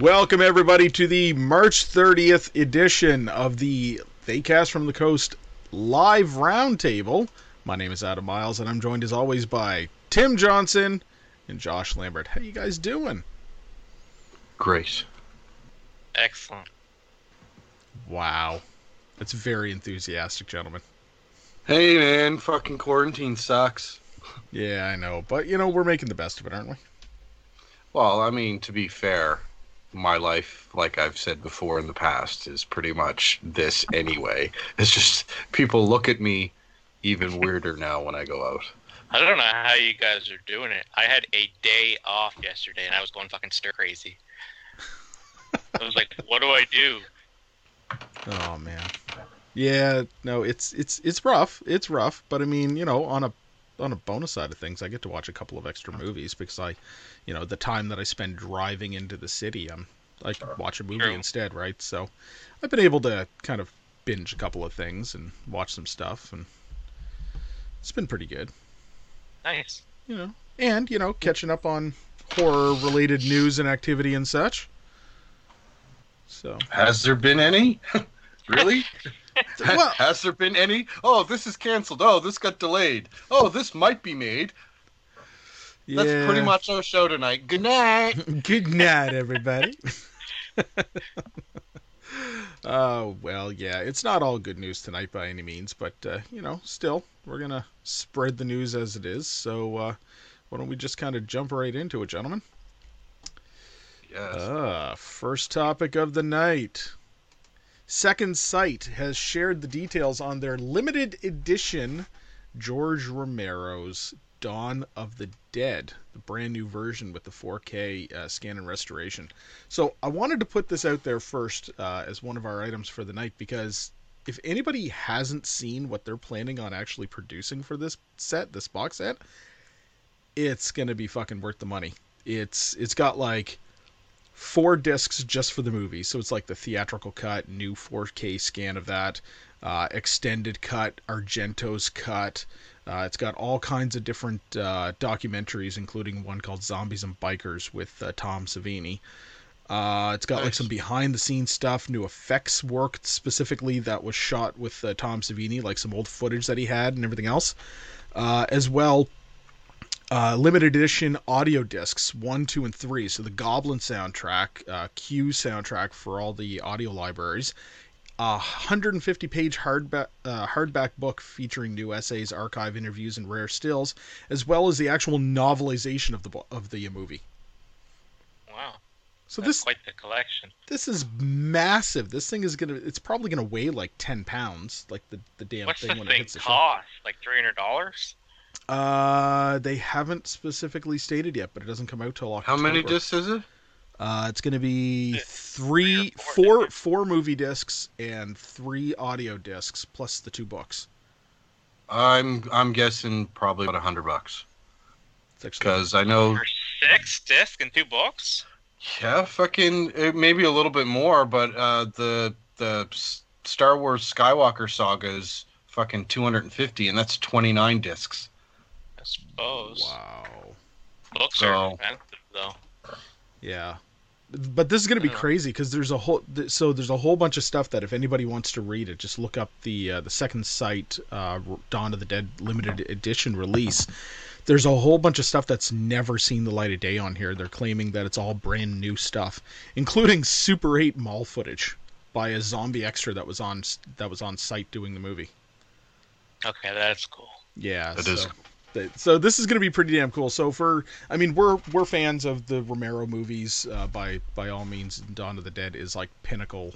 Welcome everybody to the March 30th edition of the They Cast from the Coast live roundtable. My name is Adam Miles, and I'm joined as always by Tim Johnson and Josh Lambert. How you guys doing? Great. Excellent. Wow, that's very enthusiastic, gentlemen. Hey man, fucking quarantine sucks. Yeah, I know, but you know we're making the best of it, aren't we? Well, I mean, to be fair, my life, like I've said before in the past, is pretty much this anyway. It's just people look at me even weirder now when I go out. I don't know how you guys are doing it. I had a day off yesterday and I was going fucking stir crazy. I was like, what do I do? Oh man. Yeah, no, it's it's it's rough. It's rough, but I mean, you know, on a on a bonus side of things, I get to watch a couple of extra movies because I, you know, the time that I spend driving into the city, I'm I watch a movie True. instead, right? So, I've been able to kind of binge a couple of things and watch some stuff, and it's been pretty good, Nice. you know. And you know, catching up on horror-related news and activity and such. So, Has there been any? really? well, Has there been any? Oh, this is canceled. Oh, this got delayed. Oh, this might be made. That's pretty much our show tonight. Good night. Good night, everybody. Oh, well, yeah, it's not all good news tonight by any means, but, uh, you know, still, we're going to spread the news as it is. So, uh, why don't we just kind of jump right into it, gentlemen? yes. Uh, first topic of the night. Second Sight has shared the details on their limited edition George Romero's Dawn of the Dead, the brand new version with the 4K uh, scan and restoration. So I wanted to put this out there first uh, as one of our items for the night because if anybody hasn't seen what they're planning on actually producing for this set, this box set, it's gonna be fucking worth the money. It's it's got like four discs just for the movie. So it's like the theatrical cut, new 4K scan of that, uh, extended cut, Argento's cut. Uh, it's got all kinds of different uh, documentaries, including one called Zombies and Bikers with uh, Tom Savini. Uh, it's got like some behind the scenes stuff, new effects work specifically that was shot with uh, Tom Savini, like some old footage that he had and everything else. Uh, as well, uh, limited edition audio discs one, two, and three. So the Goblin soundtrack, uh, Q soundtrack for all the audio libraries, a 150 page hardback uh, hardback book featuring new essays, archive interviews, and rare stills, as well as the actual novelization of the bo- of the movie. Wow. So That's this quite the collection. this is massive. This thing is gonna it's probably gonna weigh like 10 pounds, like the the damn What's thing the when it thing hits the shelf. cost? Like three hundred dollars? Uh, they haven't specifically stated yet, but it doesn't come out till October. How many discs is it? Uh, it's going to be Yeah, three, three or four four, different. four movie discs and three audio discs plus the two books. I'm I'm guessing probably about a hundred bucks It's actually because I know six discs and two books? Yeah, fucking uh, maybe a little bit more, but uh, the the Star Wars Skywalker saga is fucking 250, and that's 29 discs. I suppose. wow. Books So- are expensive though. Yeah, but this is going to be Yeah. crazy because there's a whole th- so there's a whole bunch of stuff that if anybody wants to read it, just look up the uh, the Second Sight uh, Dawn of the Dead limited edition release. There's a whole bunch of stuff that's never seen the light of day on here. They're claiming that it's all brand new stuff, including Super 8 mall footage by a zombie extra that was on that was on site doing the movie. Okay, that's cool. Yeah, It so, is. th- So this is going to be pretty damn cool. So for, I mean, we're we're fans of the Romero movies. Uh, by by all means, Dawn of the Dead is like pinnacle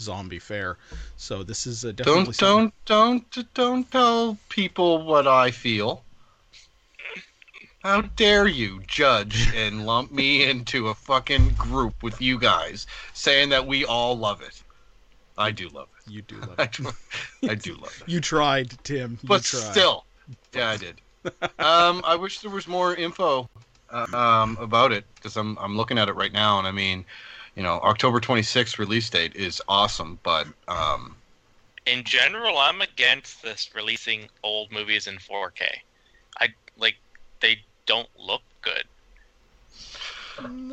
zombie fare. So this is uh, definitely Don't something- don't don't don't tell people what I feel. How dare you judge and lump me into a fucking group with you guys saying that we all love it? I do love it. You do love I it. do, I do love it. You tried, Tim. You but tried. still, yeah, I did. Um, I wish there was more info uh, um, about it because I'm I'm looking at it right now, and I mean, you know, October 26th release date is awesome, but um, In general, I'm against this releasing old movies in 4K. I like they don't look good.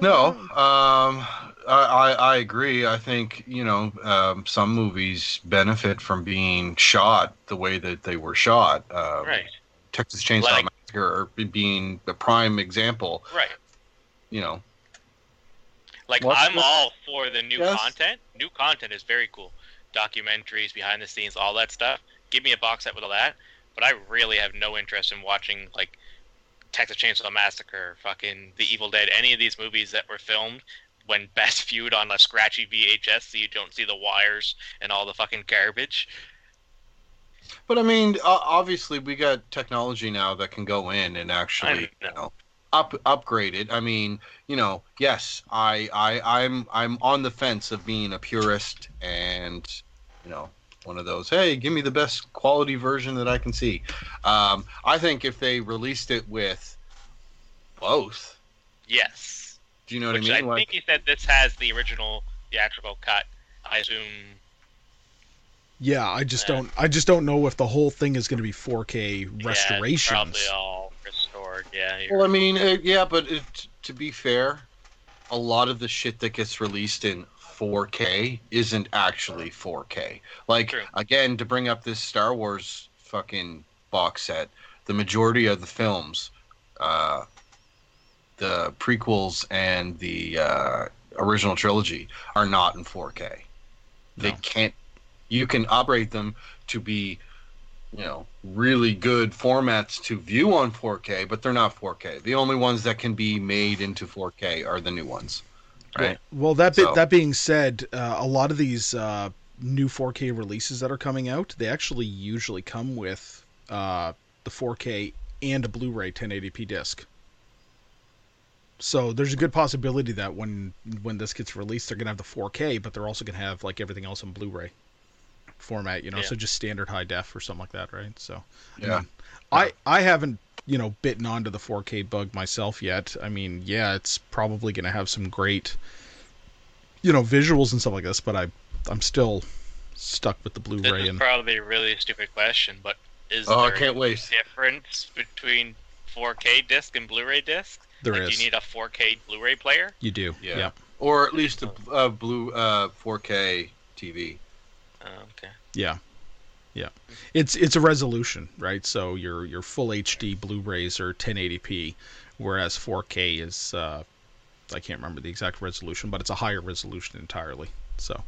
No, um, I, I I agree. I think you know um, some movies benefit from being shot the way that they were shot. Uh, Right. Texas Chainsaw Like- Massacre being the prime example. Right. You know, Like What's I'm the- all for the new Yes. content. New content is very cool. Documentaries, behind the scenes, all that stuff. Give me a box set with all that. But I really have no interest in watching like Texas Chainsaw Massacre, fucking The Evil Dead, any of these movies that were filmed when best viewed on a scratchy VHS, so you don't see the wires and all the fucking garbage. But I mean, obviously we got technology now that can go in and actually know. you know up upgrade it. I mean, you know, yes, I I I'm I'm on the fence of being a purist and you know one of those. Hey, give me the best quality version that I can see. Um, I think if they released it with both, Yes. do you know Which what I mean? I mean? think you said this has the original theatrical cut. I assume Yeah, I just Yeah. don't. I just don't know if the whole thing is going to be 4K yeah, restorations. probably all restored. Yeah. Well, I mean, uh, yeah, but it, to be fair, a lot of the shit that gets released in 4K isn't actually 4K. Like, True. again, to bring up this Star Wars fucking box set, the majority of the films, uh, the prequels and the uh, original trilogy, are not in 4K. They No. can't. You can operate them to be you know really good formats to view on 4K, but they're not 4K. The only ones that can be made into 4K are the new ones, right? Well, that bit, So- that being said, uh, a lot of these uh, new 4K releases that are coming out, they actually usually come with uh, the 4K and a Blu-ray 1080p disc. So there's a good possibility that when when this gets released, they're gonna have the 4K, but they're also gonna have like everything else on Blu-ray format, you know, Yeah. so just standard high def or something like that, right? So Yeah. mean, I I haven't you know bitten onto the 4K bug myself yet. I mean, yeah, it's probably going to have some great you know visuals and stuff like this, but I I'm still stuck with the Blu-ray is and probably a really stupid question, but is Oh, I there can't a wait. difference between 4K disc and Blu-ray disc? there like, is Do you need a 4K Blu-ray player? you do Yeah. yeah Or at least a, a blue uh, 4K TV. Oh, okay. yeah yeah it's it's a resolution right so your your full HD Blu-rays are 1080p whereas 4K is uh, I can't remember the exact resolution but it's a higher resolution entirely so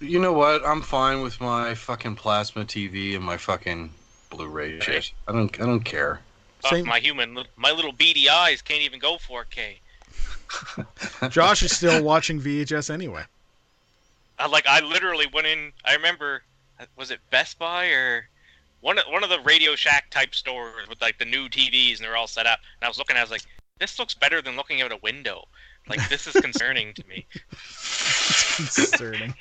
You know what? I'm fine with my fucking plasma TV and my fucking Blu-ray shit. I don't. I don't care. Fuck, Same- my human, my little beady eyes can't even go 4K. Josh is still watching VHS anyway I, like I literally went in. I remember, was it Best Buy or one of one of the Radio Shack type stores with like the new TVs and they're all set up. And I was looking, I was like, this looks better than looking out a window. Like this is concerning to me. concerning.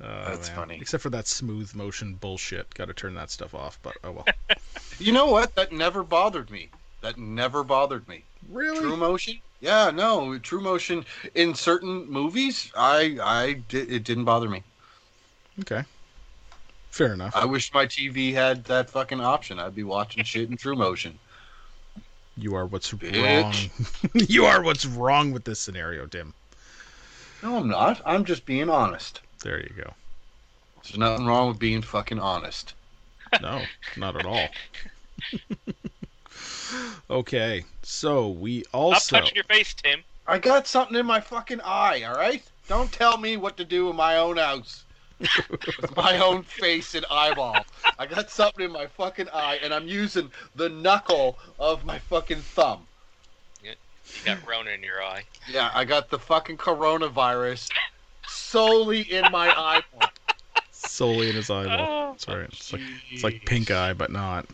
Oh, That's man. funny. Except for that smooth motion bullshit. Got to turn that stuff off. But oh well. You know what? That never bothered me. That never bothered me. really? True motion? Yeah, no, true motion in certain movies, I I it didn't bother me. Okay. Fair enough. I wish my TV had that fucking option. I'd be watching shit in true motion. You are what's Bitch. wrong. you are what's wrong with this scenario, Tim. No, I'm not. I'm just being honest. There you go. There's nothing wrong with being fucking honest. No, not at all. okay, so we also. Stop also touching your face, Tim. I got something in my fucking eye, all right? Don't tell me what to do in my own house. With my own face and eyeball. I got something in my fucking eye, and I'm using the knuckle of my fucking thumb. You got Rona in your eye. Yeah, I got the fucking coronavirus solely in my eyeball. solely in his eyeball. Oh, That's. It's like it's like pink eye, but not.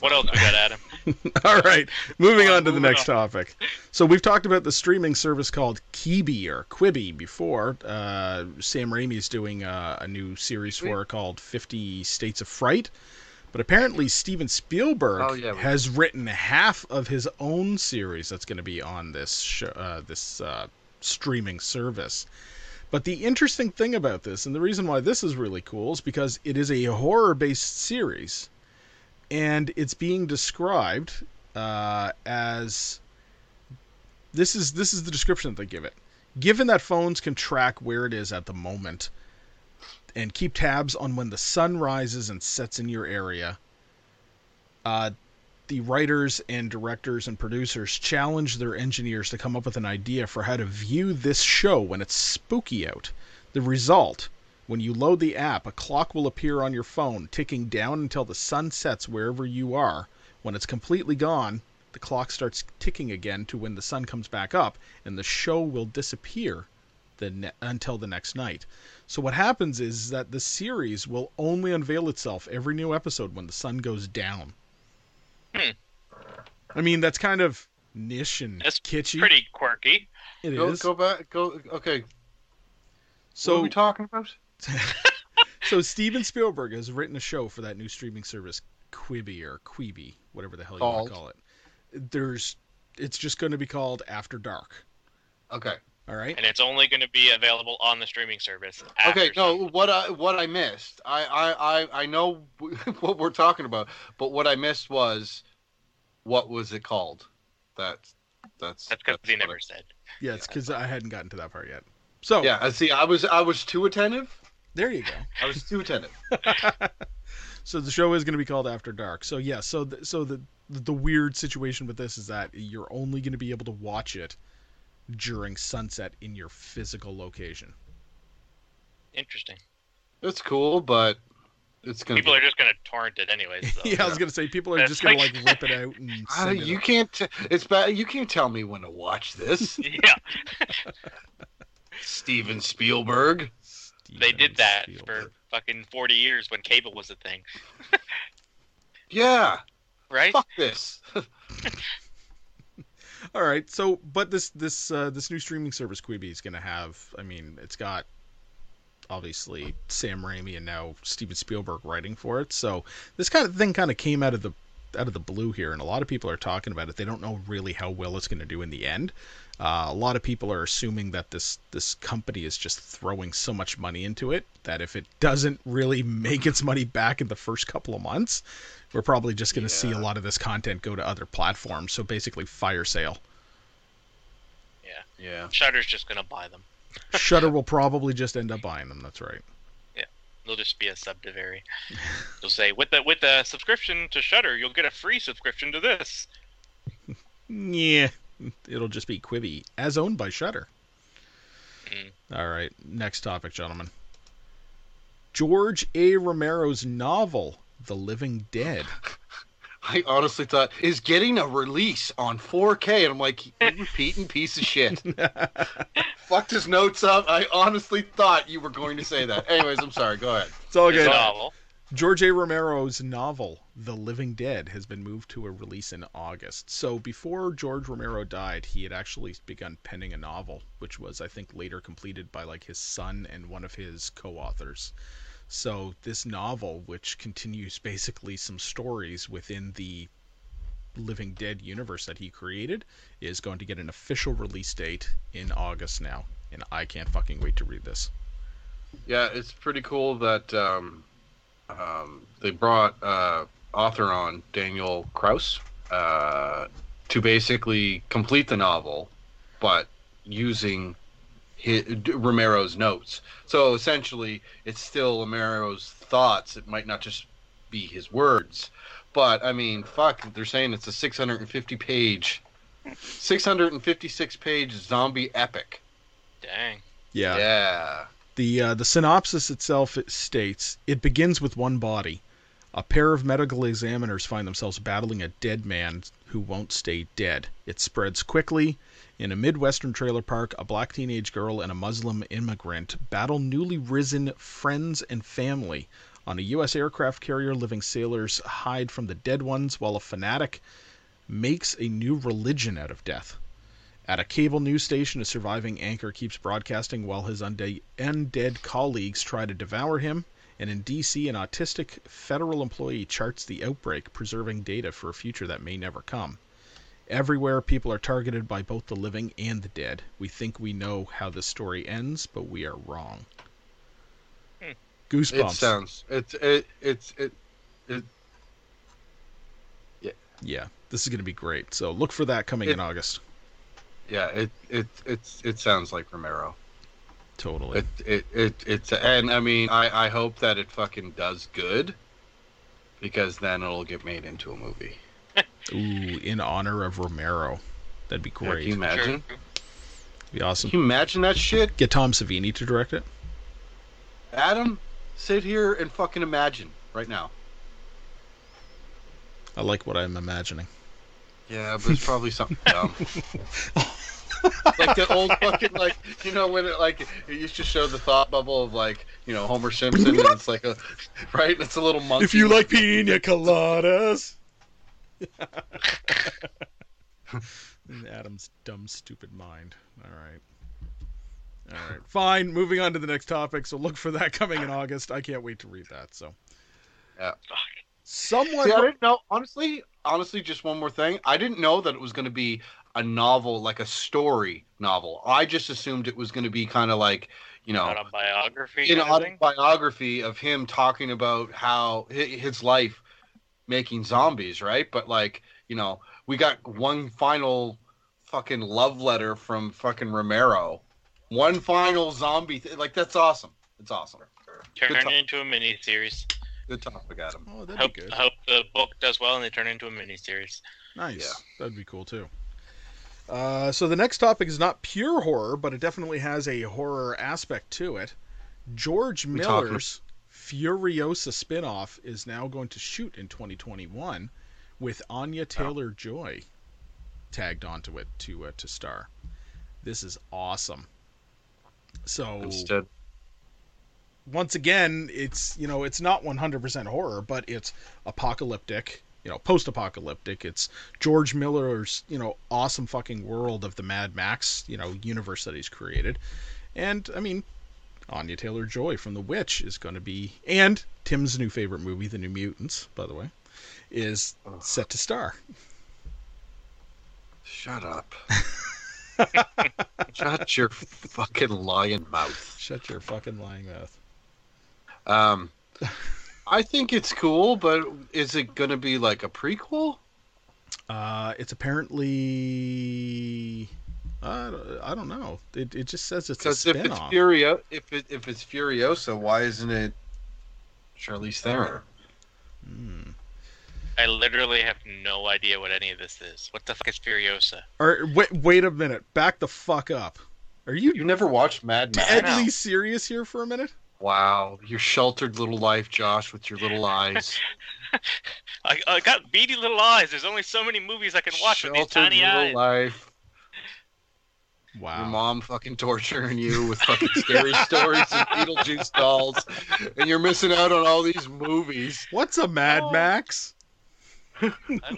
What else we got, Adam? All right, moving on to the next on. topic. So we've talked about the streaming service called Kibi or Quibi before. Uh, Sam Raimi's doing uh, a new series for it called Fifty States of Fright. But apparently Steven Spielberg Oh, yeah, we- has written half of his own series that's going to be on this show, uh, this uh, streaming service. But the interesting thing about this, and the reason why this is really cool, is because it is a horror-based series, and it's being described uh, as this is this is the description that they give it. Given that phones can track where it is at the moment and keep tabs on when the sun rises and sets in your area, uh, the writers and directors and producers challenge their engineers to come up with an idea for how to view this show when it's spooky out. The result when you load the app, a clock will appear on your phone, ticking down until the sun sets wherever you are. When it's completely gone, the clock starts ticking again to when the sun comes back up, and the show will disappear the ne- until the next night. So what happens is that the series will only unveil itself every new episode when the sun goes down. Hmm. I mean, that's kind of niche and That's kitschy. Pretty quirky. It Go, is. go back. Go. Okay. what are So we talking about? so Steven Spielberg has written a show for that new streaming service Quibi or Quibi, whatever the hell you want to call it. There's it's just going to be called After Dark. Okay. All right? And it's only going to be available on the streaming service. Okay. after No. some- What I what I missed. I I I, I know what we're talking about, but what I missed was what was it called? That's that's That's because he what I- never said. Yeah, it's cuz I hadn't gotten to that part yet. So, Yeah. I See, I was I was too attentive. There you go. I was too attentive. so the show is going to be called After Dark. So yeah, so the, so the the weird situation with this is that you're only going to be able to watch it during sunset in your physical location. Interesting. It's cool, but it's gonna. People be... are just going to torrent it anyways. So. yeah, I was going to say people are just going to like- like rip it out and send it you up. can't. T- it's bad. You can't tell me when to watch this. yeah, Steven Spielberg. They did that Spielberg. for fucking 40 years when cable was a thing, Yeah. right? Fuck this. All right. So, but this this uh, this new streaming service Quibi is going to have. I mean, it's got obviously Sam Raimi and now Steven Spielberg writing for it. So this kind of thing kind of came out of the out of the blue here, and a lot of people are talking about it. They don't know really how well it's going to do in the end. Uh, a lot of people are assuming that this this company is just throwing so much money into it that if it doesn't really make its money back in the first couple of months, we're probably just going to see a lot of this content go to other platforms. So basically, fire sale. Yeah. Yeah. Shudder's just going to buy them. Shudder will probably just end up buying them. That's right. Yeah, They'll just be a subsidiary. They'll say with the with the subscription to Shudder, you'll get a free subscription to this. Yeah, it'll just be Quibi, as owned by Shudder. Mm. All right, next topic, gentlemen. George A. Romero's novel, The Living Dead. I honestly thought is getting a release on 4K, and I'm like, you repeating piece of shit. Fucked his notes up. I honestly thought you were going to say that. Anyways, I'm sorry. Go ahead. It's all good. novel. George A. Romero's novel, The Living Dead, has been moved to a release in August. So before George Romero died, he had actually begun penning a novel, which was, I think, later completed by like his son and one of his co-authors. So this novel, which continues basically some stories within the Living Dead universe that he created, is going to get an official release date in August now, and I can't fucking wait to read this. Yeah, it's pretty cool that um, um, they brought uh, author on Daniel Kraus uh, to basically complete the novel, but using his, Romero's notes. So essentially, it's still Romero's thoughts. It might not just be his words, but I mean, fuck, they're saying it's a 650 page, 656 page zombie epic. Dang. Yeah. Yeah. The uh, the synopsis itself it states it begins with one body. A pair of medical examiners find themselves battling a dead man who won't stay dead. It spreads quickly. In a Midwestern trailer park, a black teenage girl and a Muslim immigrant battle newly risen friends and family. On a U.S. aircraft carrier, living sailors hide from the dead ones while a fanatic makes a new religion out of death. At a cable news station, a surviving anchor keeps broadcasting while his unde- undead colleagues try to devour him. And in DC, an autistic federal employee charts the outbreak, preserving data for a future that may never come. Everywhere, people are targeted by both the living and the dead. We think we know how this story ends, but we are wrong. Hmm. Goosebumps. It sounds it's it it's it yeah, Yeah. this is going to be great. So look for that coming in August. Yeah, it it it's it sounds like Romero. Totally. It it it it's and I mean I I hope that it fucking does good, because then it'll get made into a movie. Ooh, in honor of Romero. That'd be Yeah, great. can you imagine? Sure. be awesome. Can you imagine that shit? Get Tom Savini to direct it. Adam, sit here and fucking imagine right now. I like what I'm imagining. Yeah, but it's probably something dumb. like the old fucking like you know when it like it used to show the thought bubble of like you know Homer Simpson and it's like a right and it's a little monkey. If you like pina coladas. In Adam's dumb, stupid mind. All right. All right. Fine. Moving on to the next topic. So look for that coming in August. I can't wait to read that. So. Yeah. Someone. See, I didn't know honestly. Honestly, just one more thing. I didn't know that it was going to be a novel, like a story novel. I just assumed it was going to be kind of like you know Autobiography. an kind thing? autobiography of him talking about how his life making zombies, right? But like, you know, we got one final fucking love letter from fucking Romero. One final zombie, th- like that's awesome. It's awesome. Turn it into a mini series. Good topic, Adam. Oh, that'd Hope, be good. hope the book does well and they turn it into a mini series. Nice. Yeah. That'd be cool too. Uh, so the next topic is not pure horror, but it definitely has a horror aspect to it. George We talked- Miller's Furiosa spin-off is now going to shoot in 2021 with Anya Taylor Joy tagged onto it to uh, to star. This is awesome. So Instead, once again, it's you know it's not 100% horror, but it's apocalyptic, you know, post-apocalyptic. It's George Miller's you know awesome fucking world of the Mad Max you know universe that he's created, and I mean, Anya Taylor Joy from The Witch is going to be, and Tim's new favorite movie, The New Mutants, by the way, is set to star. shut up. Shut your fucking lying mouth. Shut your fucking lying mouth. Um, I think it's cool, but is it going to be like a prequel? Uh, it's apparently. I don't, I don't know. It, it just says it's a Because if it's spin-off. Furio, if it if it's Furiosa, why isn't it Charlize Theron? Hmm. I literally have no idea what any of this is. What the fuck is Furiosa? Or wait, wait a minute. Back the fuck up. Are you You never watched Mad Max? deadly serious here for a minute? Wow, your sheltered little life, Josh, with your little eyes. I, I got beady little eyes. There's only so many movies I can watch with these Sheltered tiny little eyes. life. Wow. Your mom fucking torturing you with fucking scary stories and Beetlejuice dolls, and you're missing out on all these movies. What's a Mad Oh. Max?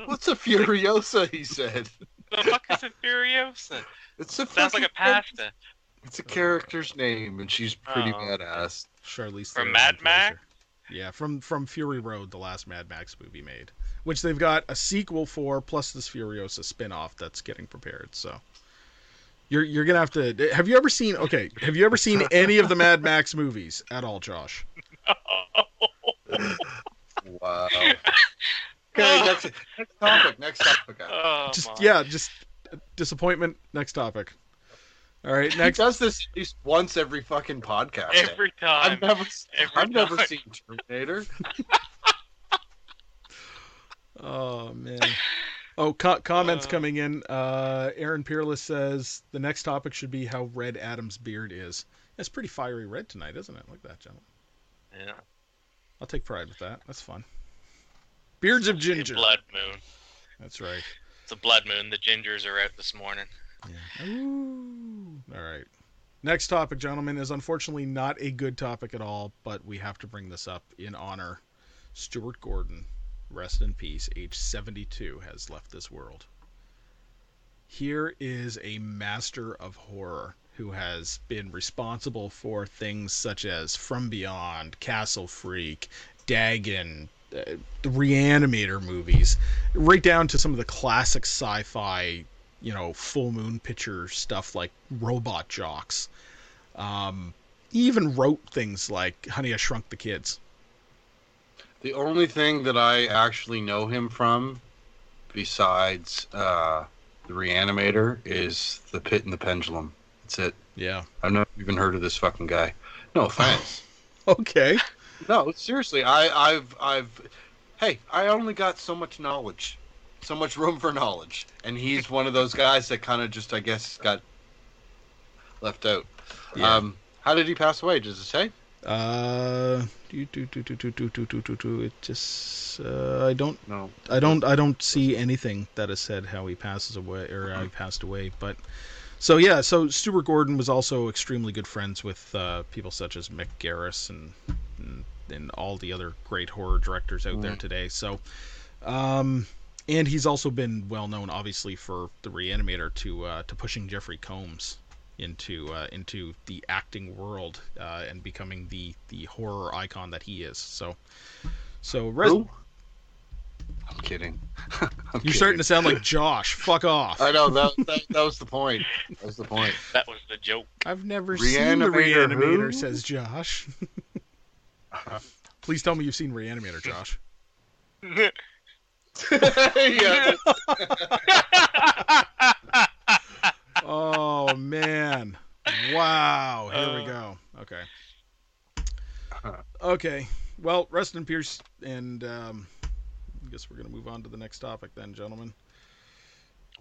What's a Furiosa? He said. the fuck is a Furiosa? It's a Sounds like a pasta. It's a character's name, and she's pretty Oh. badass. Charlize From Theron Mad Max? Yeah, from from Fury Road, the last Mad Max movie made, which they've got a sequel for, plus this Furiosa spin-off that's getting prepared. So you're you're gonna have to. Have you ever seen? Okay, have you ever seen any of the Mad Max movies at all, Josh? Wow. Okay, next, next topic. Next topic. Oh, Just my. yeah, just disappointment. Next topic. All right, He next. does this at least once every fucking podcast. Every time. I've never, Every I've never seen Terminator. Oh man. Oh, co- comments Uh. coming in. Uh, Aaron Peerless says the next topic should be how red Adam's beard is. It's pretty fiery red tonight, isn't it? Like that, gentlemen. Yeah. I'll take pride with that. That's fun. Beards of ginger. Blood moon. That's right. It's a blood moon. The gingers are out this morning. Yeah. All right. Next topic, gentlemen, is unfortunately not a good topic at all, but we have to bring this up in honor. Stuart Gordon, rest in peace, age 72, has left this world. Here is a master of horror who has been responsible for things such as From Beyond, Castle Freak, Dagon, uh, the Reanimator movies, right down to some of the classic sci-fi you know, full moon picture stuff like Robot Jox. Um, he even wrote things like Honey, I Shrunk the Kids. The only thing that I actually know him from, besides uh, The Reanimator is the Pit and the Pendulum. That's it. Yeah. I've never even heard of this fucking guy. No offense. Okay. no, seriously, I, I've, I've, hey, I only got so much knowledge, so much room for knowledge, and he's one of those guys that kind of just, I guess, got left out. Yeah. Um, how did he pass away? Does it say? Uh, do, do, do, do, do, do, do, do, do. It just uh, I don't No. I don't I don't see anything that has said how he passes away or how he passed away. But so yeah, so Stuart Gordon was also extremely good friends with uh, people such as Mick Garris and, and and all the other great horror directors out there Mhm. today. So, um, and he's also been well known, obviously, for the Reanimator to uh, to pushing Jeffrey Combs into uh, into the acting world uh, and becoming the the horror icon that he is. So, so Res- Who? I'm kidding. I'm you're kidding. starting to sound like Josh. Fuck off. I know that, that that was the point. That was the point. That was the joke. I've never seen the Reanimator Reanimator, who? says Josh. Please tell me you've seen Reanimator, Josh. Yeah. Oh man. Wow. Here we Uh. go. Okay. Okay. Well, rest in peace and um I guess we're gonna move on to the next topic then, gentlemen.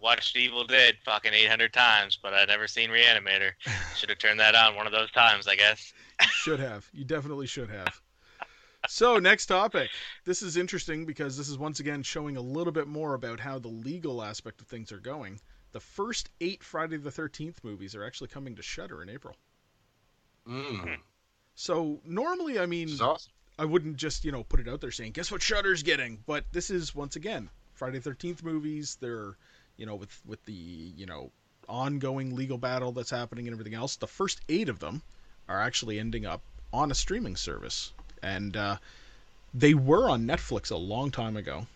Watched Evil Dead fucking 800 times, but I'd never seen Reanimator. Should have turned that on one of those times, I guess. Should have. You definitely should have. So, next topic. This is interesting because this is once again showing a little bit more about how the legal aspect of things are going. The first eight Friday the 13th movies are actually coming to Shudder in April. Mm. So, normally, I mean, awesome. I wouldn't just, you know, put it out there saying, guess what Shudder's getting? But this is, once again, Friday the 13th movies. They're, you know, with, with the, you know, ongoing legal battle that's happening and everything else. The first eight of them are actually ending up on a streaming service. And uh, they were on Netflix a long time ago.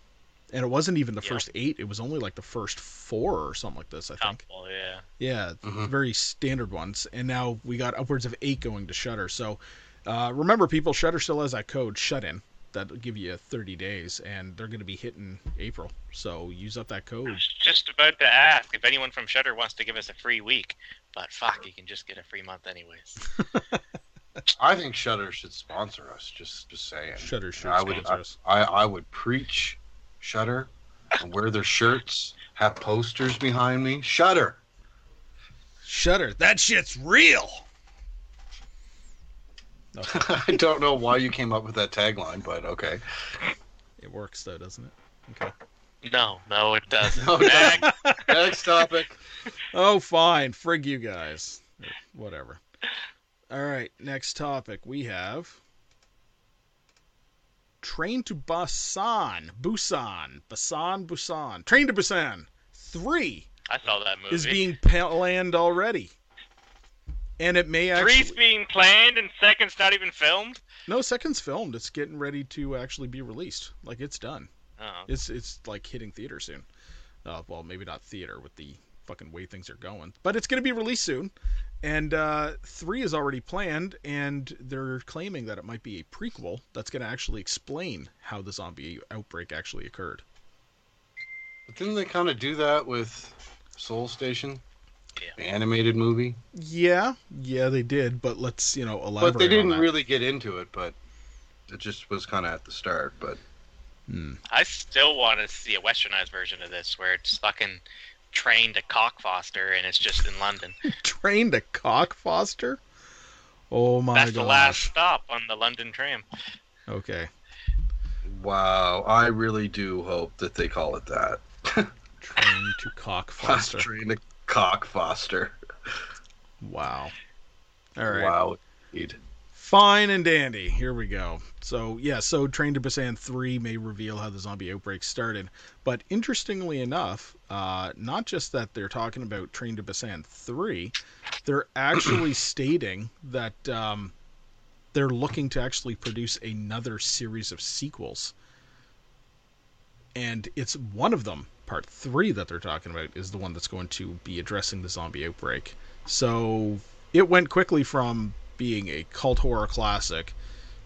And it wasn't even the Yeah. first eight, it was only like the first four or something like this, I think. Couple, yeah. Yeah, Mhm. very standard ones. And now we got upwards of eight going to Shudder. So uh, remember, people, Shudder still has that code shut in that'll give you 30 days, and they're going to be hitting April. So use up that I code. was just about to ask if anyone from Shudder wants to give us a free week, but fuck, you can just get a free month anyways. I think Shudder should sponsor us. Just, just saying. Shudder should I would, sponsor I, us. I, I would preach Shudder and wear their shirts, have posters behind me. Shudder. Shudder, that shit's real. Okay, I don't know why you came up with that tagline, but okay. it works though, doesn't it? Okay. No, no, it doesn't. No, Next. Next topic. Oh, fine. Frig you guys. Whatever. All right. Next topic we have Train to Busan. Busan. Busan. Busan. Train to Busan. Three I saw that movie. is being planned already. And it may actually. Three's being planned and second's not even filmed. No, second's filmed. It's getting ready to actually be released. Like, it's done. Oh, It's it's like hitting theater soon. Uh, well, maybe not theater with the fucking way things are going, but it's going to be released soon. And uh, three is already planned, and they're claiming that it might be a prequel that's going to actually explain how the zombie outbreak actually occurred. But didn't they kind of do that with Seoul Station? Yeah. The animated movie. Yeah, yeah, they did, but let's you know elaborate. But they didn't that. really get into it, but it just was kind of at the start. But Hmm. I still want to see a westernized version of this where it's fucking trained to Cockfoster and it's just in London. Trained a cock foster. Oh my god. That's gosh. the last stop on the London tram. Okay. wow, I really do hope that they call it that. Trained to cock foster. Train to cock foster. Wow. All right. Wow, indeed. Fine and dandy. Here we go. So, yeah, so Train to Busan 3 may reveal how the zombie outbreak started. But interestingly enough, uh, not just that they're talking about Train to Busan 3, they're actually stating that um, they're looking to actually produce another series of sequels. And it's one of them, part 3 that they're talking about, is the one that's going to be addressing the zombie outbreak. So, it went quickly from being a cult horror classic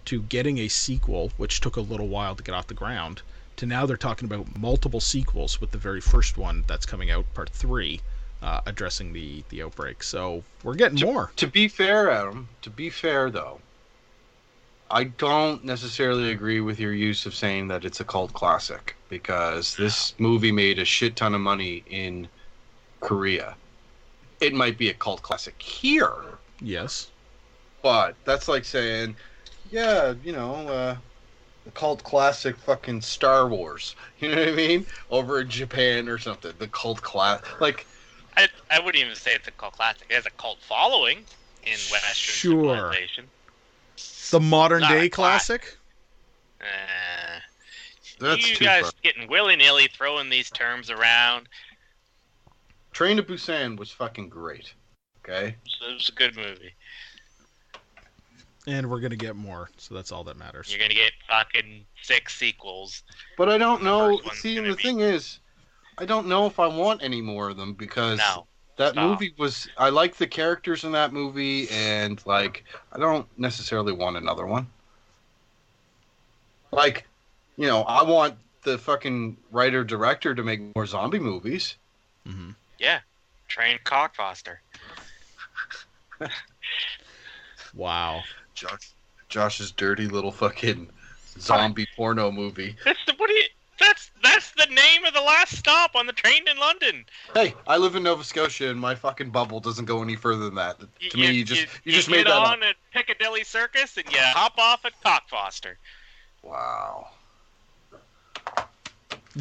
to getting a sequel, which took a little while to get off the ground, to now they're talking about multiple sequels with the very first one that's coming out, part three, uh, addressing the the outbreak. So we're getting more. To be fair, Adam, to be fair though, I don't necessarily agree with your use of saying that it's a cult classic because this movie made a shit ton of money in Korea. It might be a cult classic here, Yes. But that's like saying, yeah, you know, uh, the cult classic fucking Star Wars. You know what I mean? Over in Japan or something. The cult class, like I, I wouldn't even say it's a cult classic. It has a cult following in Western Sure. civilization. The modern Not day classic. classic. Uh, that's you guys far. getting willy nilly throwing these terms around. Train to Busan was fucking great. Okay. So it was a good movie. And we're gonna get more, so that's all that matters. You're gonna get fucking six sequels. But I don't know. first one's See, the be- thing is, I don't know if I want any more of them because No, that stop. movie was. I like the characters in that movie, and like, I don't necessarily want another one. Like, you know, I want the fucking writer director to make more zombie movies. hmm yeah, train cockfoster. Wow. Josh, Josh's dirty little fucking zombie porno movie. That's the what do you? That's that's the name of the last stop on the train in London. Hey, I live in Nova Scotia, and my fucking bubble doesn't go any further than that. To me, you just you, just made get that up. on at Piccadilly Circus and you hop off at Cockfoster. Wow.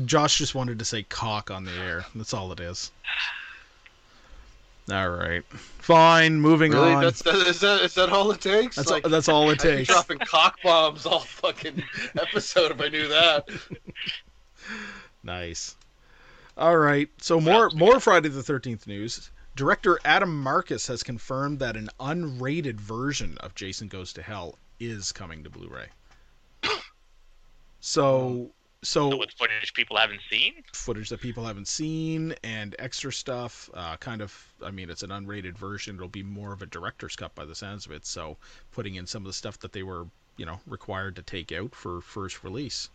Josh just wanted to say cock on the air. That's all it is. All right. Fine. Moving Really? on. That's that, is that is that all it takes? That's like, all, that's all it I'd be takes. dropping cock bombs all fucking episode if I knew that. Nice. All right. So more more Friday the Thirteenth news. Director Adam Marcus has confirmed that an unrated version of Jason Goes to Hell is coming to Blu-ray. So So with footage people haven't seen. footage that people haven't seen and extra stuff. Uh, kind of, I mean, it's an unrated version. It'll be more of a director's cut by the sounds of it. So putting in some of the stuff that they were, you know, required to take out for first release.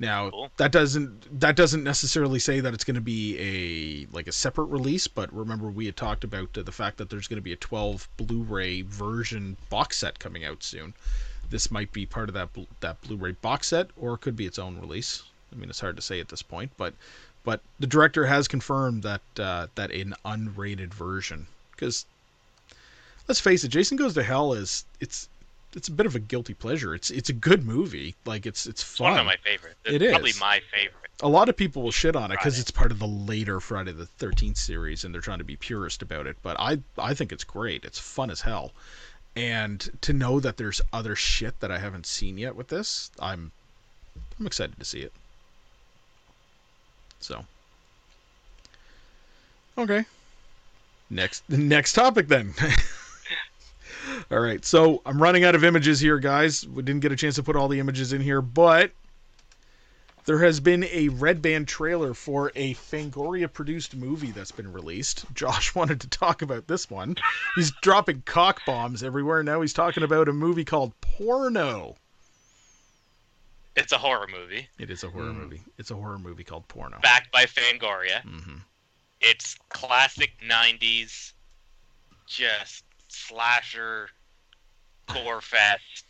Now Cool. that doesn't that doesn't necessarily say that it's going to be a like a separate release, but remember we had talked about the fact that there's going to be a 12 Blu-ray version box set coming out soon. This might be part of that that Blu-ray box set, or it could be its own release. I mean, it's hard to say at this point, but but the director has confirmed that uh, that an unrated version, because let's face it, Jason Goes to Hell is it's it's a bit of a guilty pleasure. It's it's a good movie, like it's it's It's fun. one of my favorite. It's It probably is. my favorite. a lot of people will shit on it because it's part of the later Friday the Thirteenth series, and they're trying to be purist about it. But I I think it's great. It's fun as hell, and to know that there's other shit that I haven't seen yet with this, I'm I'm excited to see it. So, okay. Next the next topic then. all right, so I'm running out of images here, guys. We didn't get a chance to put all the images in here, but there has been a red band trailer for a Fangoria produced movie that's been released. Josh wanted to talk about this one. He's dropping cock bombs everywhere. Now he's talking about a movie called Porno. It's a horror movie It is a horror Hmm. movie. It's a horror movie called Porno. backed by Fangoria. hmm It's classic '90s, just slasher, gore fest,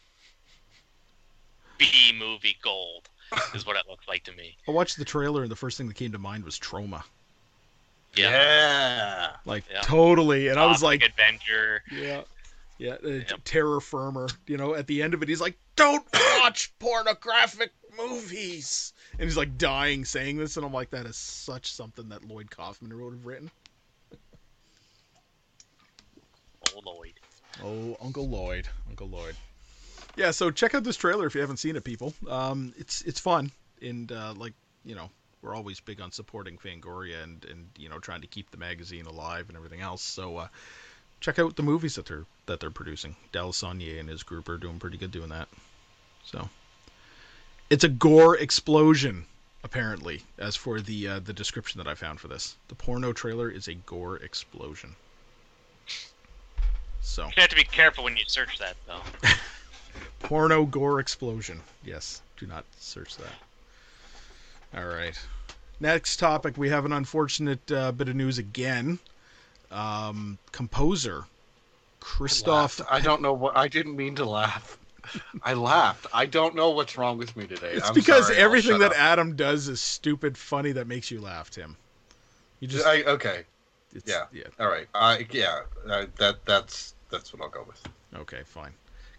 B movie gold is what it looks like to me. I watched the trailer and the first thing that came to mind was Troma. Yeah. Yeah. Like Yeah. totally, and I was like, adventure. yeah, yeah, uh, Yep. Terror Firmer. You know, at the end of it, he's like, "Don't watch pornographic movies," and he's like dying saying this, and I'm like, that is such something that Lloyd Kaufman would have written. Oh Lloyd. Oh, Uncle Lloyd, Uncle Lloyd. Yeah, so check out this trailer if you haven't seen it, people. Um, it's it's fun, and uh, like you know, we're always big on supporting Fangoria and and you know trying to keep the magazine alive and everything else. So uh, check out the movies that they're that they're producing. Dallas Sonnier and his group are doing pretty good doing that. So it's a gore explosion, apparently. As for the uh, the description that I found for this, the porno trailer is a gore explosion. So. You have to be careful when you search that though. Porno gore explosion. Yes, do not search that. All right. Next topic, we have an unfortunate uh, bit of news again. Um, composer Christoph. Laughed. I don't know what. I didn't mean to laugh. I laughed. I don't know what's wrong with me today. It's I'm because sorry, everything that up. Adam does is stupid, funny that makes you laugh, Tim. You just I, okay. yeah. yeah. All right. I yeah. Uh, that that's that's what I'll go with. Okay, fine.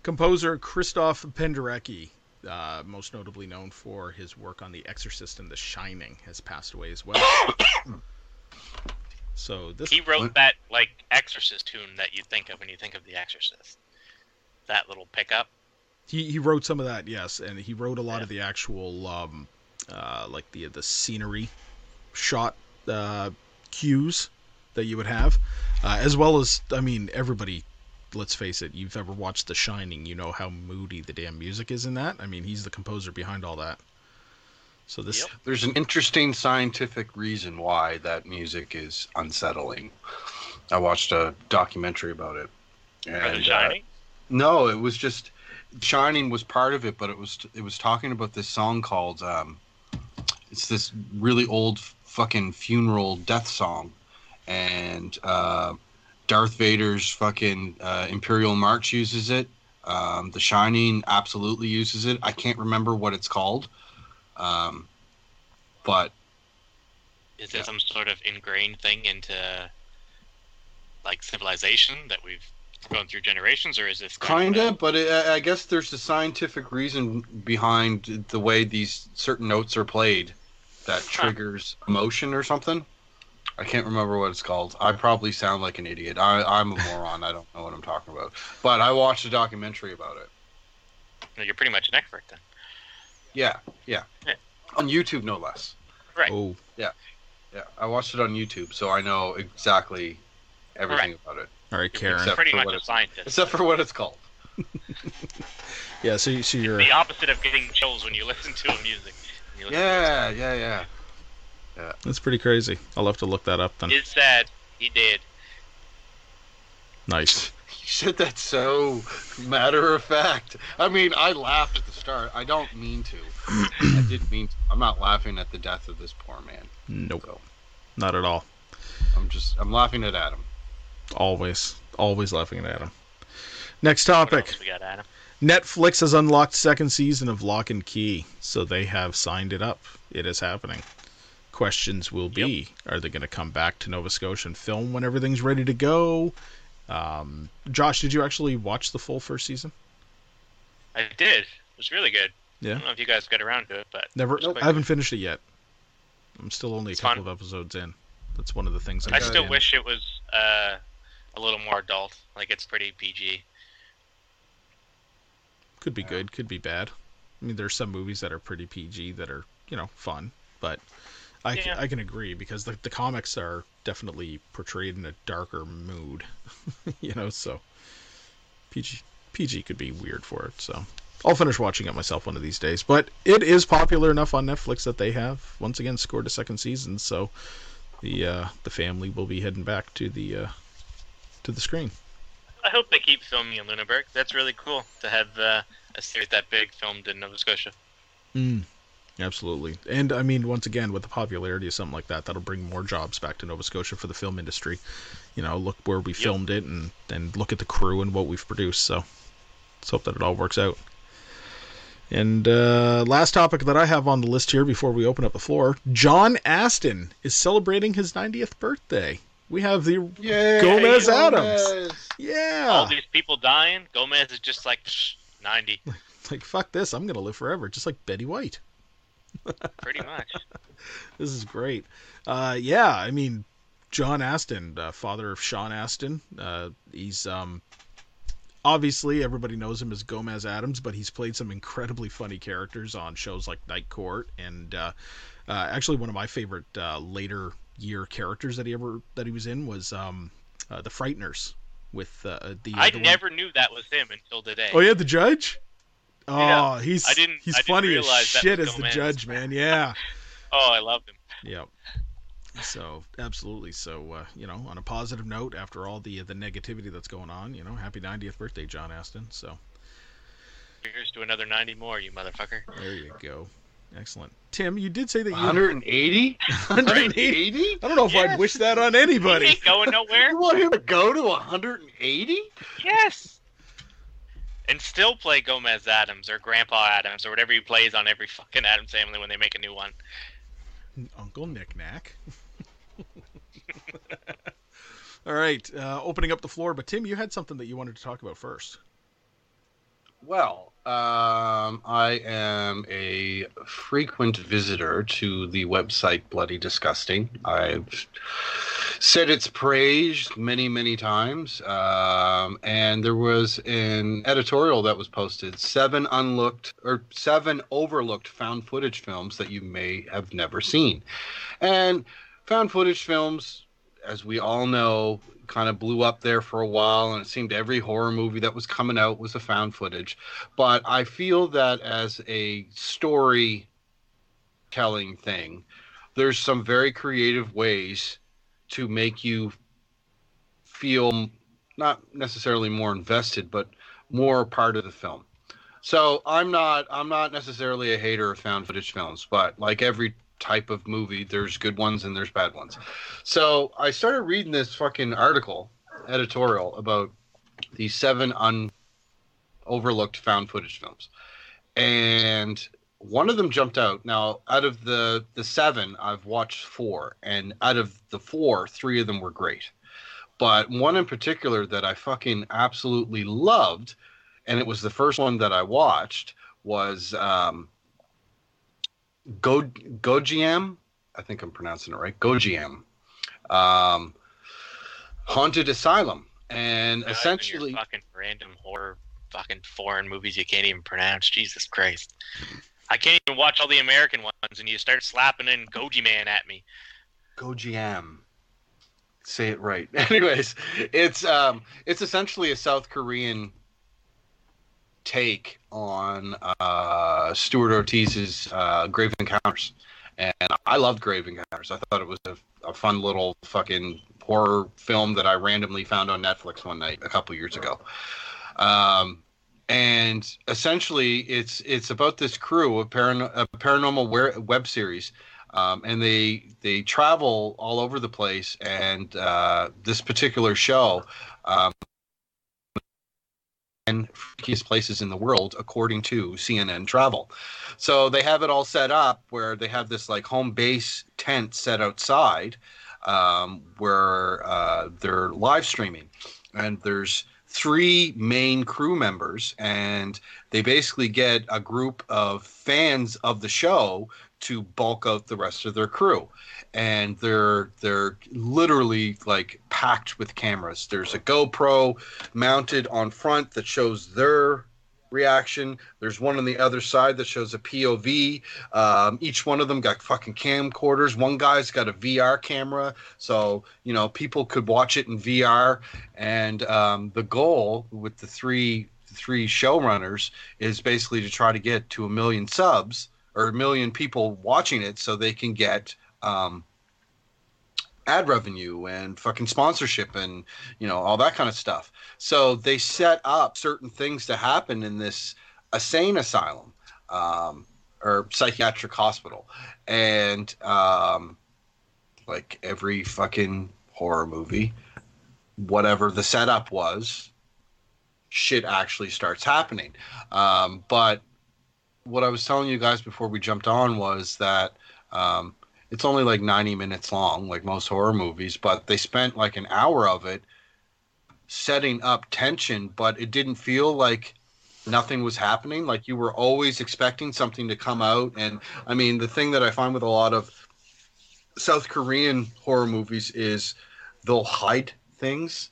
Composer Christoph Penderecki, uh, most notably known for his work on The Exorcist and The Shining, has passed away as well. so this He wrote What? that like Exorcist tune that you think of when you think of The Exorcist. That little pickup. he, he wrote some of that, yes, and he wrote a lot Yeah. of the actual um, uh, like the the scenery shot uh, cues that you would have, uh, as well as I mean everybody. Let's face it, you've ever watched The Shining, you know how moody the damn music is in that. I mean, he's the composer behind all that. So this, Yep. There's an interesting scientific reason why that music is unsettling. I watched a documentary about it. And, The uh, No, it was just Shining was part of it, but it was it was talking about this song called um, it's this really old fucking funeral death song, and uh, Darth Vader's fucking uh, Imperial March uses it. Um, the Shining absolutely uses it. I can't remember what it's called, um, but Is there yeah. some sort of ingrained thing into like civilization that we've gone through generations, or is this kind Kinda, but it, I I guess there's a scientific reason behind the way these certain notes are played that triggers emotion or something. I can't remember what it's called. I probably sound like an idiot. I, I'm a moron. I don't know what I'm talking about. But I watched a documentary about it. You're pretty much an expert then. Yeah, yeah. Yeah. On YouTube, no less. Right. oh, Yeah, yeah. I watched it on YouTube, so I know exactly everything about it, all right, Karen. Except pretty much a scientist. except for what it's called. Yeah, so, you- so you're The opposite of getting chills when you listen to a music. When you listen to Yeah, yeah, yeah. that's pretty crazy. I'll have to look that up then. it. It's sad. He did. Nice. You said that so matter of fact. I mean, I laughed at the start. I don't mean to. I didn't mean to. I'm not laughing at the death of this poor man. Nope, So not at all. I'm just I'm laughing at Adam. Always, always laughing at him. Next What topic. else we got, Adam? Netflix has unlocked second season of Lock and Key, so they have signed it up. It is happening. Questions will be: Are they going to come back to Nova Scotia and film when everything's ready to go? Um, Josh, did you actually watch the full first season? I did. It was really good. Yeah. I don't know if you guys got around to it, but Never. Nope. I haven't finished it yet. I'm still only a couple fun. of episodes in. That's one of the things. I got still in. wish it was uh, a little more adult. Like it's pretty PG. Could be good, could be bad. I mean, there's some movies that are pretty PG that are, you know, fun, but I, Yeah. I can agree because the, the comics are definitely portrayed in a darker mood, you know, so PG PG could be weird for it. So I'll finish watching it myself one of these days. But it is popular enough on Netflix that they have once again scored a second season, so the uh, the family will be heading back to the uh, to the screen. I hope they keep filming in Lunenburg. That's really cool to have uh, a series that big filmed in Nova Scotia. Mm, absolutely. And I mean, once again, with the popularity of something like that, that'll bring more jobs back to Nova Scotia for the film industry. You know, look where we filmed it and, and look at the crew and what we've produced. So let's hope that it all works out. And uh, last topic that I have on the list here before we open up the floor John Astin is celebrating his 90th birthday. We have the. Yay, Gomez Gomez. Addams. Yeah. All these people dying. Gomez is just like psh, ninety, Like, fuck this. I'm going to live forever, just like Betty White. Pretty much. This is great. Uh, yeah, I mean, John Astin, uh, father of Sean Astin. Uh, he's um, obviously everybody knows him as Gomez Addams, but he's played some incredibly funny characters on shows like Night Court, and uh, uh, actually one of my favorite uh, later year characters that he ever that he was in was um, uh, the Frighteners with uh, the. I the one- never knew that was him until today. Oh yeah, the judge. Oh, Yeah, he's I didn't- he's I didn't funny as shit as the Gomez. judge, man. Yeah. Oh, I loved him. Yep. So absolutely. So uh, you know, on a positive note, after all the the negativity that's going on, you know, happy 90th birthday, John Astin. So Here's to another ninety more, you motherfucker. there you go. Excellent. Tim, you did say that you 180? 180. I don't know if I'd wish that on He anybody. ain't going nowhere. You want him to go to 180? yes. And still play Gomez Addams or Grandpa Addams or whatever he plays on every fucking Addams family when they make a new one. Uncle Knickknack. All right, uh, opening up the floor. But Tim, you had something that you wanted to talk about first. Well, um, I am a frequent visitor to the website Bloody Disgusting. I've said its praise many, many times. Um, and there was an editorial that was posted seven unlooked or seven overlooked found footage films that you may have never seen. And found footage films, as we all know, kind of blew up there for a while, and it seemed every horror movie that was coming out was a found footage. But I feel that as a story telling thing, there's some very creative ways to make you feel not necessarily more invested, but more part of the film. So I'm not I'm not necessarily a hater of found footage films, but like every type of movie, there's good ones and there's bad ones. So I started reading this fucking article, editorial about the seven un overlooked found footage films. And one of them jumped out. Now, out of the the seven, I've watched four, and out of the four, three of them were great. But one in particular that I fucking absolutely loved, and it was the first one that I watched, was um, Go Gonjiam. I think I'm pronouncing it right. Gonjiam, um, Haunted Asylum, and God, essentially, fucking random horror, fucking foreign movies you can't even pronounce. Jesus Christ! I can't even watch all the American ones, and you start slapping in Goji Man at me. Gonjiam. Say it right. Anyways, it's um it's essentially a South Korean take on uh Stuart Ortiz's uh Grave Encounters. And I loved Grave Encounters. I thought it was a, a fun little fucking horror film that I randomly found on Netflix one night a couple years ago. Um and essentially it's it's about this crew of paran- a paranormal web series um, and they they travel all over the place. And uh, this particular show, um, and freakiest places in the world according to CNN Travel. So they have it all set up where they have this like home base tent set outside, um, where uh, they're live streaming, and there's three main crew members and they basically get a group of fans of the show to bulk out the rest of their crew and they're they're literally like packed with cameras. There's a gopro mounted on front that shows their reaction. There's one on the other side that shows a pov um, each one of them got fucking camcorders. One guy's got a vr camera so you know people could watch it in vr and um, the goal with the three three showrunners is basically to try to get to a million subs or a million people watching it so they can get um, ad revenue and fucking sponsorship and you know all that kind of stuff. So they set up certain things to happen in this insane asylum um, or psychiatric hospital. And um, like every fucking horror movie whatever the setup was shit actually starts happening. Um, but what I was telling you guys before we jumped on was that um, it's only like 90 minutes long, like most horror movies, but they spent like an hour of it setting up tension, but it didn't feel like nothing was happening. Like you were always expecting something to come out. And I mean, the thing that I find with a lot of South Korean horror movies is they'll hide things.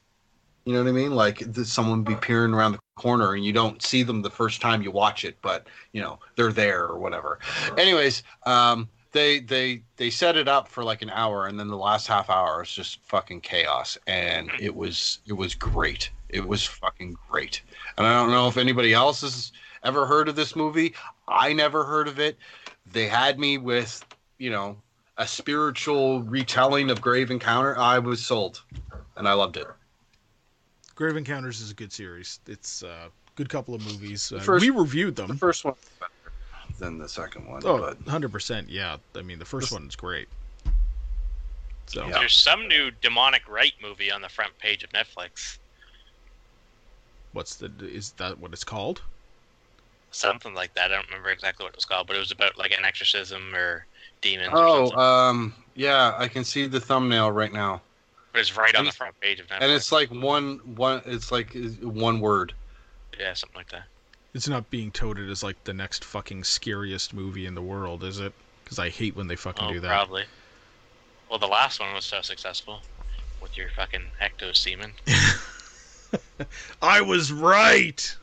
You know what I mean? Like someone be peering around the corner and you don't see them the first time you watch it, but you know they're there or whatever. Anyways, um, they they they set it up for like an hour, and then the last half hour is just fucking chaos, and it was it was great. It was fucking great. And I don't know if anybody else has ever heard of this movie. I never heard of it. They had me with you know a spiritual retelling of Grave Encounter. I was sold, and I loved it. Grave Encounters is a good series. It's a good couple of movies. Uh, we reviewed The them. first one. Than the second one. Oh, but 100%. Yeah. I mean, the first This- one's great. So, Yeah. There's some new demonic right movie on the front page of Netflix. what's the. Is that what it's called? Something like that. I don't remember exactly what it was called, but it was about like an exorcism or demons or oh, something. um, yeah, I can see the thumbnail right now, but it's right on the and- front page of Netflix. and it's like one one. It's like one word. yeah, something like that. It's not being touted as like the next fucking scariest movie in the world, is it? Because I hate when they fucking Oh, do that. probably. Well, the last one was so successful with your fucking ecto semen. I was right.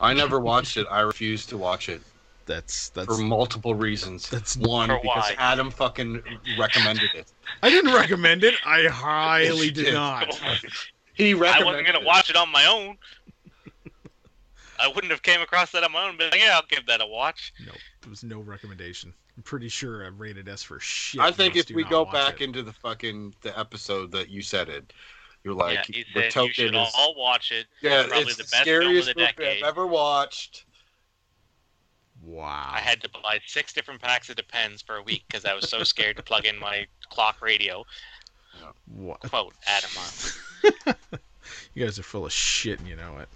I never watched it. I refused to watch it That's that's. for multiple reasons. That's- one For because why? Adam fucking recommended it. I didn't recommend it. I highly did did. not. He recommended. I wasn't gonna watch it on my own. I wouldn't have came across that on my own, but like, yeah, I'll give that a watch. No, there was no recommendation. I'm pretty sure I rated S for shit. I think if we go back it. into the fucking the episode that you said it, you're like yeah, he the said you token should is all watch it. yeah, probably it's the the, best film of scariest the movie decade. I've ever watched. Wow. I had to buy six different packs of Depends for a week because I was so scared to plug in my clock radio. What? Quote Adam on. You guys are full of shit, and you know it.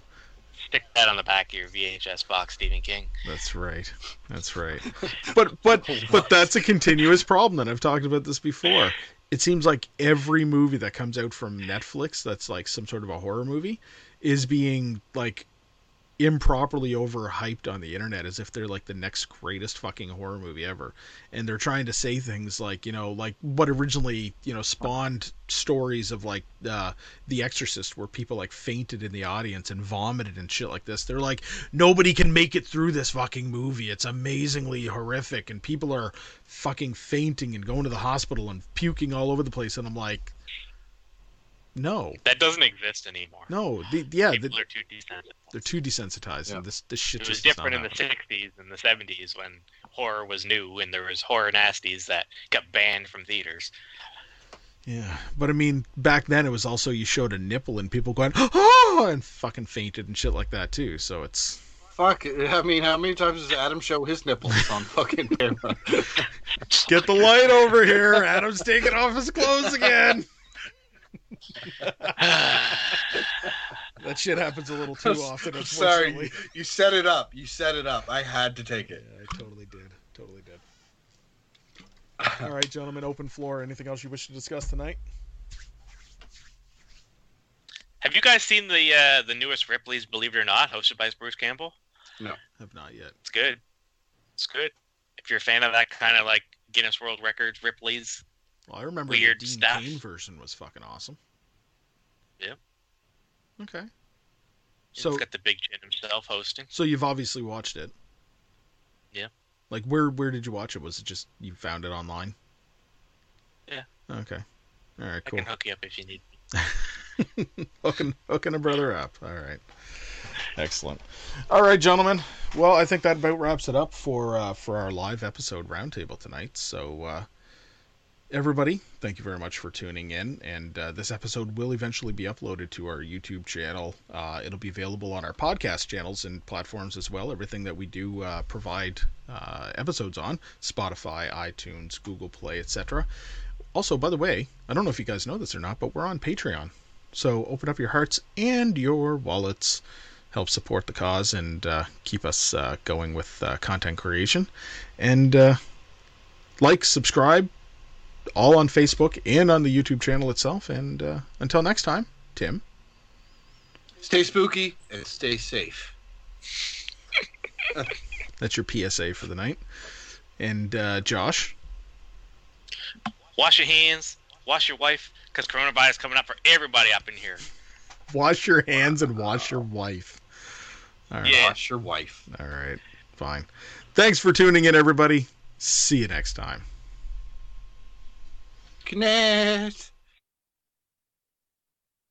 Stick that on the back of your VHS box, Stephen King. That's right. That's right. But but but that's a continuous problem, and I've talked about this before. It seems like every movie that comes out from Netflix that's like some sort of a horror movie is being like improperly overhyped on the internet as if they're like the next greatest fucking horror movie ever. And they're trying to say things like, you know, like what originally, you know, spawned stories of like uh The Exorcist where people like fainted in the audience and vomited and shit like this. They're like nobody can make it through this fucking movie. It's amazingly horrific and people are fucking fainting and going to the hospital and puking all over the place and I'm like no. That doesn't exist anymore. No, the, yeah, People the, are too desensitized. they're too desensitized Yeah. and this this shit It was just different in the 60s and the 70s when horror was new and there was horror nasties that got banned from theaters. Yeah, but I mean, back then it was also you showed a nipple and people going oh and fucking fainted and shit like that too. So it's Fuck. I mean, how many times does Adam show his nipples on fucking camera? get the light over here. Adam's taking off his clothes again. That shit happens a little too often. I'm sorry, you set it up. You set it up. I had to take Yeah, it. I totally did. Totally did. All right, gentlemen, open floor. Anything else you wish to discuss tonight? Have you guys seen the uh, the newest Ripley's Believe It or Not, hosted by Bruce Campbell? No, have not yet. It's good. It's good. If you're a fan of that kind of like Guinness World Records Ripley's, Well, I remember Weird the Dean stuff. Cain version was fucking awesome. Yeah. Okay. so So it's got the big chin himself hosting. so you've obviously watched it. Yeah. Like where where did you watch it? Was it just you found it online? Yeah. Okay. All right. Cool. I can hook you up if you need. hooking hooking a brother up. All right. Excellent. All right, gentlemen. Well, I think that about wraps it up for uh, for our live episode roundtable tonight. So, uh, everybody, thank you very much for tuning in. And uh, this episode will eventually be uploaded to our YouTube channel. Uh, it'll be available on our podcast channels and platforms as well. Everything that we do uh, provide uh, episodes on Spotify, iTunes, Google Play, etc. Also, by the way, I don't know if you guys know this or not, but we're on Patreon. So open up your hearts and your wallets. Help support the cause and uh, keep us uh, going with content creation. And like, subscribe, all on Facebook and on the YouTube channel itself. And uh, until next time, Tim. Stay spooky and stay safe. That's your PSA for the night. And uh, Josh. Wash your hands. Wash your wife, because coronavirus coming up for everybody up in here. Wash your hands and wash your wife. All right. Yeah. Watch your wife. All right. Fine. Thanks for tuning in, everybody. See you next time. Connect.